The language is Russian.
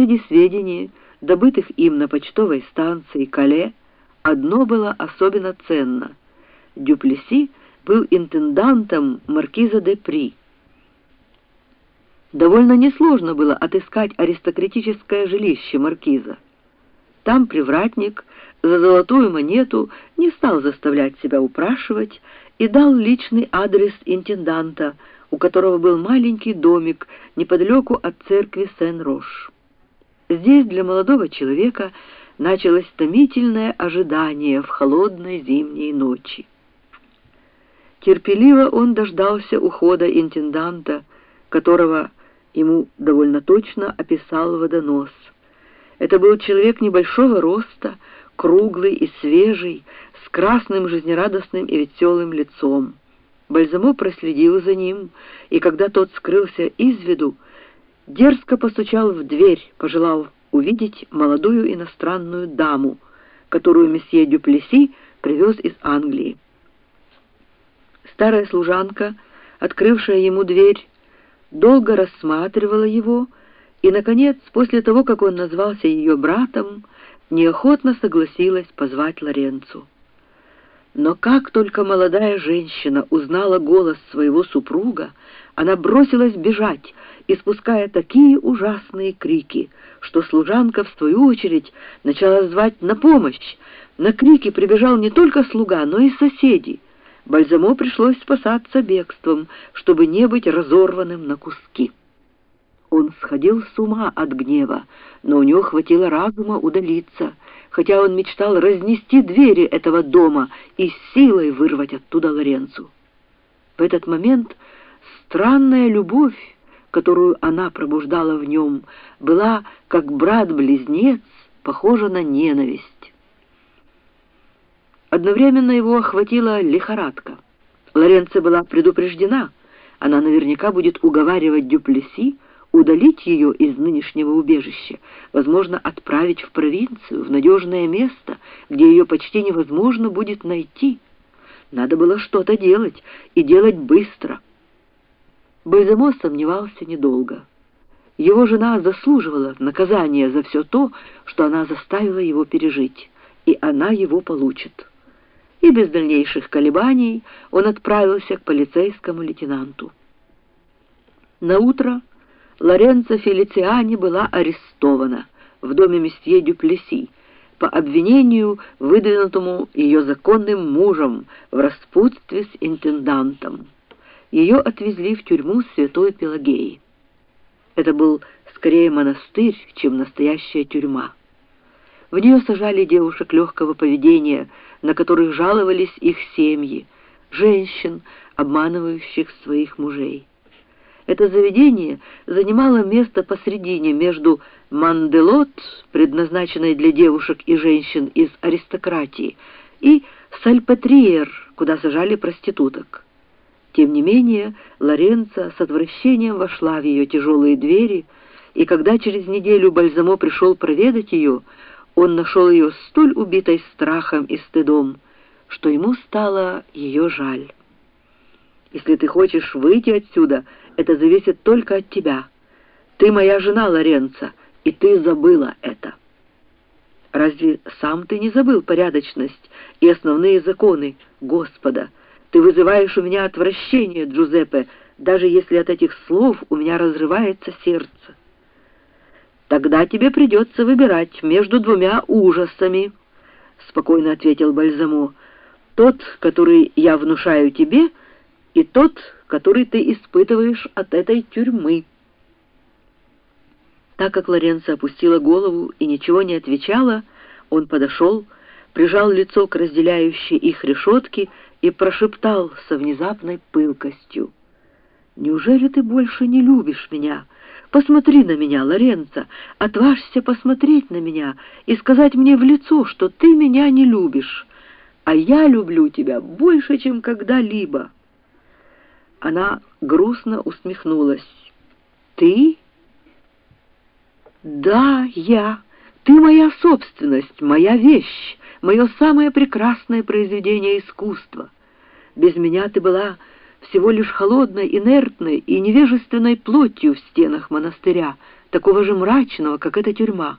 среди сведений, добытых им на почтовой станции Кале, одно было особенно ценно. Дюплеси был интендантом маркиза де При. Довольно несложно было отыскать аристократическое жилище маркиза. Там привратник за золотую монету не стал заставлять себя упрашивать и дал личный адрес интенданта, у которого был маленький домик неподалеку от церкви Сен-Рош. Здесь для молодого человека началось томительное ожидание в холодной зимней ночи. Терпеливо он дождался ухода интенданта, которого ему довольно точно описал водонос. Это был человек небольшого роста, круглый и свежий, с красным жизнерадостным и веселым лицом. Бальзамо проследил за ним, и когда тот скрылся из виду, дерзко постучал в дверь, пожелал увидеть молодую иностранную даму, которую месье Дюплеси привез из Англии. Старая служанка, открывшая ему дверь, долго рассматривала его и, наконец, после того, как он назвался ее братом, неохотно согласилась позвать Лоренцу. Но как только молодая женщина узнала голос своего супруга, она бросилась бежать, испуская такие ужасные крики, что служанка, в свою очередь, начала звать на помощь. На крики прибежал не только слуга, но и соседи. Бальзамо пришлось спасаться бегством, чтобы не быть разорванным на куски. Он сходил с ума от гнева, но у него хватило разума удалиться, хотя он мечтал разнести двери этого дома и силой вырвать оттуда Лоренцу. В этот момент странная любовь, которую она пробуждала в нем, была, как брат-близнец, похожа на ненависть. Одновременно его охватила лихорадка. Лоренцо была предупреждена, она наверняка будет уговаривать Дюплеси удалить ее из нынешнего убежища, возможно, отправить в провинцию, в надежное место, где ее почти невозможно будет найти. Надо было что-то делать, и делать быстро. Бальзамо сомневался недолго. Его жена заслуживала наказания за все то, что она заставила его пережить, и она его получит и без дальнейших колебаний он отправился к полицейскому лейтенанту. На утро Лоренцо Фелициани была арестована в доме месье Дюплеси по обвинению, выдвинутому ее законным мужем в распутстве с интендантом. Ее отвезли в тюрьму Святой Пелагеи. Это был скорее монастырь, чем настоящая тюрьма. В нее сажали девушек легкого поведения, на которых жаловались их семьи, женщин, обманывающих своих мужей. Это заведение занимало место посредине между Манделот, предназначенной для девушек и женщин из аристократии, и Сальпатриер, куда сажали проституток. Тем не менее, Лоренца с отвращением вошла в ее тяжелые двери, и когда через неделю Бальзамо пришел проведать ее, он нашел ее столь убитой страхом и стыдом, что ему стало ее жаль. «Если ты хочешь выйти отсюда, это зависит только от тебя. Ты моя жена, Лоренца, и ты забыла это». «Разве сам ты не забыл порядочность и основные законы Господа? Ты вызываешь у меня отвращение, Джузеппе, даже если от этих слов у меня разрывается сердце». Тогда тебе придется выбирать между двумя ужасами, — спокойно ответил Бальзамо. Тот, который я внушаю тебе, и тот, который ты испытываешь от этой тюрьмы. Так как Лоренцо опустила голову и ничего не отвечала, он подошел, прижал лицо к разделяющей их решетке и прошептал со внезапной пылкостью. «Неужели ты больше не любишь меня?» Посмотри на меня, Лоренцо, отважься посмотреть на меня и сказать мне в лицо, что ты меня не любишь, а я люблю тебя больше, чем когда-либо». Она грустно усмехнулась. «Ты?» «Да, я. Ты моя собственность, моя вещь, мое самое прекрасное произведение искусства. Без меня ты была всего лишь холодной, инертной и невежественной плотью в стенах монастыря, такого же мрачного, как эта тюрьма.